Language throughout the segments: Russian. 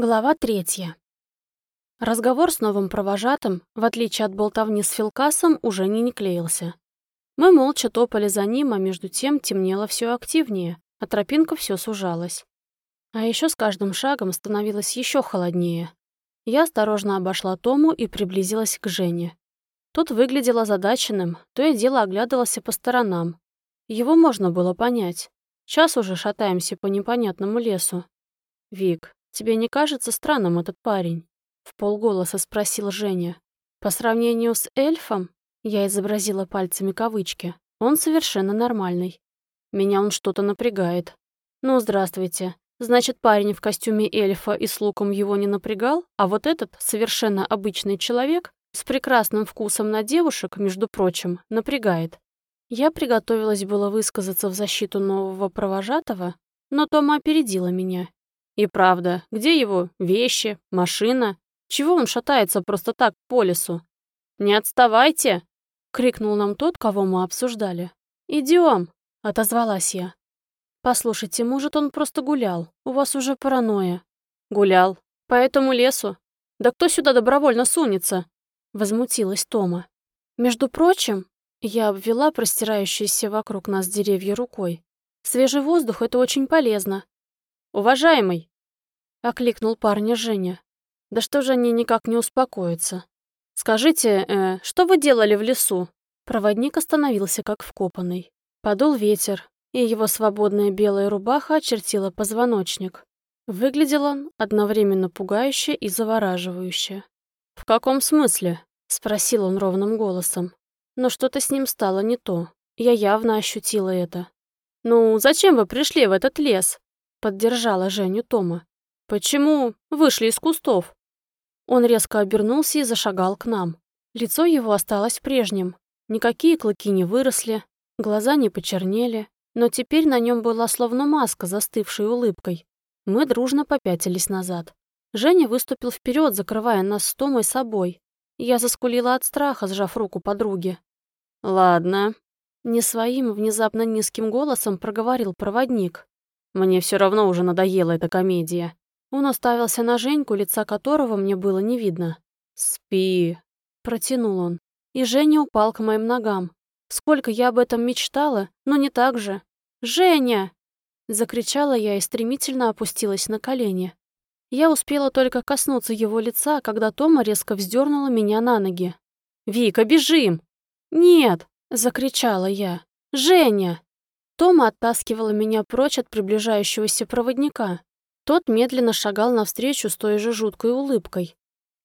Глава третья. Разговор с новым провожатым, в отличие от болтовни с Филкасом, уже не не клеился. Мы молча топали за ним, а между тем темнело все активнее, а тропинка все сужалась. А еще с каждым шагом становилось еще холоднее. Я осторожно обошла Тому и приблизилась к Жене. Тот выглядел озадаченным, то и дело оглядывался по сторонам. Его можно было понять. Час уже шатаемся по непонятному лесу. «Вик, «Тебе не кажется странным этот парень?» — в полголоса спросил Женя. «По сравнению с эльфом?» — я изобразила пальцами кавычки. «Он совершенно нормальный. Меня он что-то напрягает. Ну, здравствуйте. Значит, парень в костюме эльфа и с луком его не напрягал, а вот этот, совершенно обычный человек, с прекрасным вкусом на девушек, между прочим, напрягает. Я приготовилась было высказаться в защиту нового провожатого, но Тома опередила меня и правда, где его вещи, машина? Чего он шатается просто так по лесу? «Не отставайте!» — крикнул нам тот, кого мы обсуждали. «Идем!» — отозвалась я. «Послушайте, может, он просто гулял? У вас уже паранойя». «Гулял. По этому лесу? Да кто сюда добровольно сунется?» — возмутилась Тома. «Между прочим, я обвела простирающиеся вокруг нас деревья рукой. Свежий воздух — это очень полезно. «Уважаемый!» — окликнул парня Женя. «Да что же они никак не успокоятся? Скажите, э, что вы делали в лесу?» Проводник остановился как вкопанный. Подул ветер, и его свободная белая рубаха очертила позвоночник. Выглядел он одновременно пугающе и завораживающе. «В каком смысле?» — спросил он ровным голосом. Но что-то с ним стало не то. Я явно ощутила это. «Ну, зачем вы пришли в этот лес?» Поддержала Женю Тома. «Почему вышли из кустов?» Он резко обернулся и зашагал к нам. Лицо его осталось прежним. Никакие клыки не выросли, глаза не почернели, но теперь на нем была словно маска, застывшей улыбкой. Мы дружно попятились назад. Женя выступил вперед, закрывая нас с Томой собой. Я заскулила от страха, сжав руку подруги. «Ладно», — не своим внезапно низким голосом проговорил проводник. Мне все равно уже надоела эта комедия. Он оставился на Женьку, лица которого мне было не видно. «Спи», — протянул он. И Женя упал к моим ногам. Сколько я об этом мечтала, но не так же. «Женя!» — закричала я и стремительно опустилась на колени. Я успела только коснуться его лица, когда Тома резко вздернула меня на ноги. «Вика, бежим!» «Нет!» — закричала я. «Женя!» Тома оттаскивала меня прочь от приближающегося проводника. Тот медленно шагал навстречу с той же жуткой улыбкой.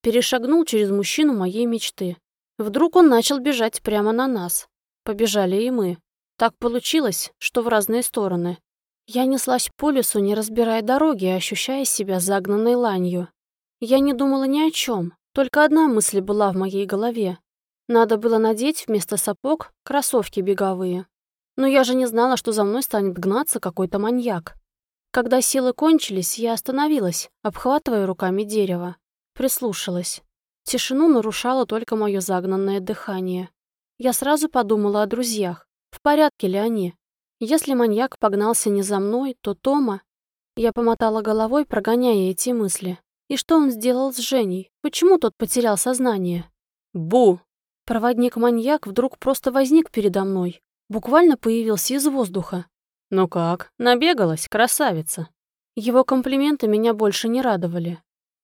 Перешагнул через мужчину моей мечты. Вдруг он начал бежать прямо на нас. Побежали и мы. Так получилось, что в разные стороны. Я неслась по лесу, не разбирая дороги, ощущая себя загнанной ланью. Я не думала ни о чем, только одна мысль была в моей голове. Надо было надеть вместо сапог кроссовки беговые. Но я же не знала, что за мной станет гнаться какой-то маньяк. Когда силы кончились, я остановилась, обхватывая руками дерево. Прислушалась. Тишину нарушало только мое загнанное дыхание. Я сразу подумала о друзьях. В порядке ли они? Если маньяк погнался не за мной, то Тома... Я помотала головой, прогоняя эти мысли. И что он сделал с Женей? Почему тот потерял сознание? Бу! Проводник-маньяк вдруг просто возник передо мной, буквально появился из воздуха. «Ну как, набегалась, красавица?» Его комплименты меня больше не радовали.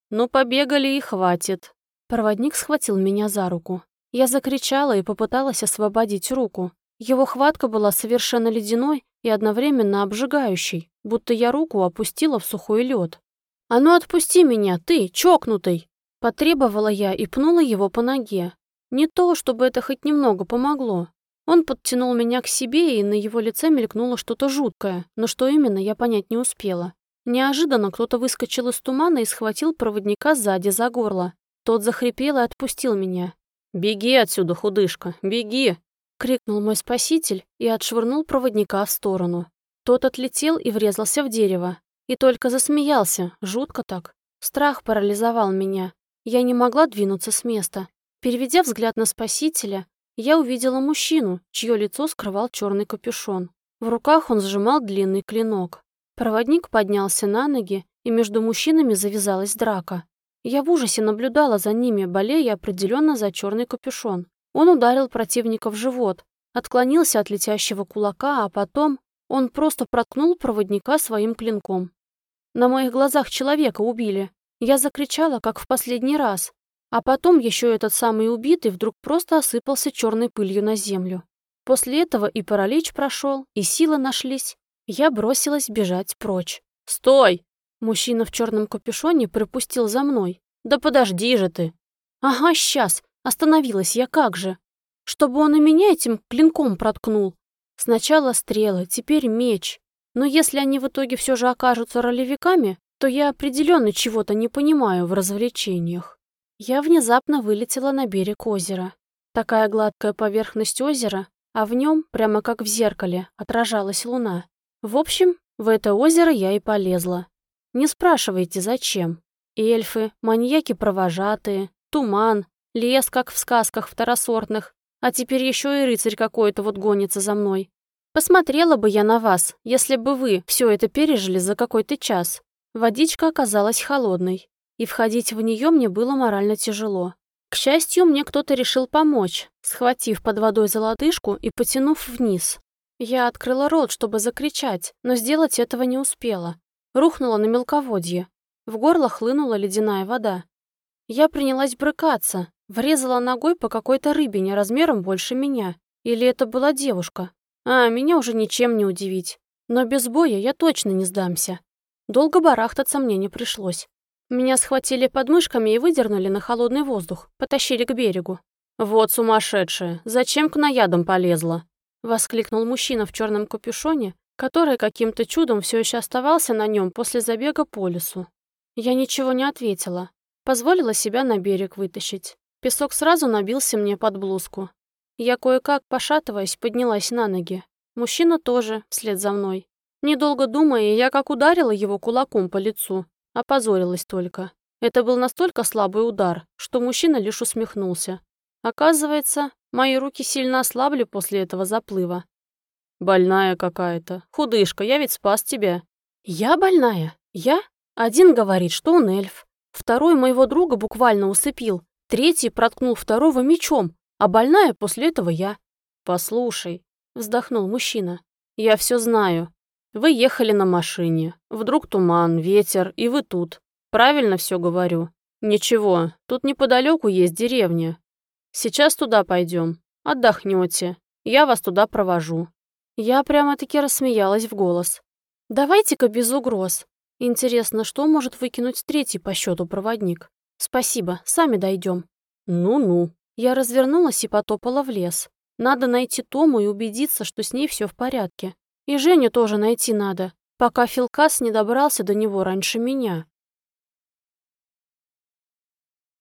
«Ну, побегали и хватит». Проводник схватил меня за руку. Я закричала и попыталась освободить руку. Его хватка была совершенно ледяной и одновременно обжигающей, будто я руку опустила в сухой лед. «А ну отпусти меня, ты, чокнутый!» Потребовала я и пнула его по ноге. Не то, чтобы это хоть немного помогло. Он подтянул меня к себе, и на его лице мелькнуло что-то жуткое, но что именно, я понять не успела. Неожиданно кто-то выскочил из тумана и схватил проводника сзади за горло. Тот захрипел и отпустил меня. «Беги отсюда, худышка, беги!» — крикнул мой спаситель и отшвырнул проводника в сторону. Тот отлетел и врезался в дерево. И только засмеялся, жутко так. Страх парализовал меня. Я не могла двинуться с места. Переведя взгляд на спасителя, я увидела мужчину, чье лицо скрывал черный капюшон. В руках он сжимал длинный клинок. Проводник поднялся на ноги, и между мужчинами завязалась драка. Я в ужасе наблюдала за ними, болея определенно за черный капюшон. Он ударил противника в живот, отклонился от летящего кулака, а потом он просто проткнул проводника своим клинком. На моих глазах человека убили. Я закричала, как в последний раз. А потом еще этот самый убитый вдруг просто осыпался черной пылью на землю. После этого и паралич прошел, и силы нашлись. Я бросилась бежать прочь. «Стой!» Мужчина в черном капюшоне припустил за мной. «Да подожди же ты!» «Ага, сейчас! Остановилась я как же!» «Чтобы он и меня этим клинком проткнул!» Сначала стрелы, теперь меч. Но если они в итоге все же окажутся ролевиками, то я определенно чего-то не понимаю в развлечениях. Я внезапно вылетела на берег озера. Такая гладкая поверхность озера, а в нем, прямо как в зеркале, отражалась луна. В общем, в это озеро я и полезла. Не спрашивайте, зачем. Эльфы, маньяки-провожатые, туман, лес, как в сказках второсортных, а теперь еще и рыцарь какой-то вот гонится за мной. Посмотрела бы я на вас, если бы вы все это пережили за какой-то час. Водичка оказалась холодной, и входить в нее мне было морально тяжело. К счастью, мне кто-то решил помочь, схватив под водой за лодыжку и потянув вниз. Я открыла рот, чтобы закричать, но сделать этого не успела. Рухнула на мелководье. В горло хлынула ледяная вода. Я принялась брыкаться, врезала ногой по какой-то рыбине размером больше меня. Или это была девушка? А, меня уже ничем не удивить. Но без боя я точно не сдамся. Долго барахтаться мне не пришлось. Меня схватили подмышками и выдернули на холодный воздух, потащили к берегу. «Вот сумасшедшая! Зачем к наядам полезла?» — воскликнул мужчина в черном капюшоне, который каким-то чудом все еще оставался на нем после забега по лесу. Я ничего не ответила. Позволила себя на берег вытащить. Песок сразу набился мне под блузку. Я кое-как, пошатываясь, поднялась на ноги. Мужчина тоже, вслед за мной. Недолго думая, я как ударила его кулаком по лицу, Опозорилась только. Это был настолько слабый удар, что мужчина лишь усмехнулся. Оказывается, мои руки сильно ослабли после этого заплыва. «Больная какая-то. Худышка, я ведь спас тебя». «Я больная? Я?» Один говорит, что он эльф. Второй моего друга буквально усыпил. Третий проткнул второго мечом, а больная после этого я. «Послушай», — вздохнул мужчина, — «я все знаю. Вы ехали на машине. Вдруг туман, ветер, и вы тут. Правильно все говорю? Ничего, тут неподалеку есть деревня. Сейчас туда пойдем. Отдохнете. Я вас туда провожу. Я прямо-таки рассмеялась в голос. Давайте-ка без угроз. Интересно, что может выкинуть третий по счету проводник? Спасибо, сами дойдем. Ну-ну. Я развернулась и потопала в лес. Надо найти Тому и убедиться, что с ней все в порядке. И Женю тоже найти надо, пока Филкас не добрался до него раньше меня.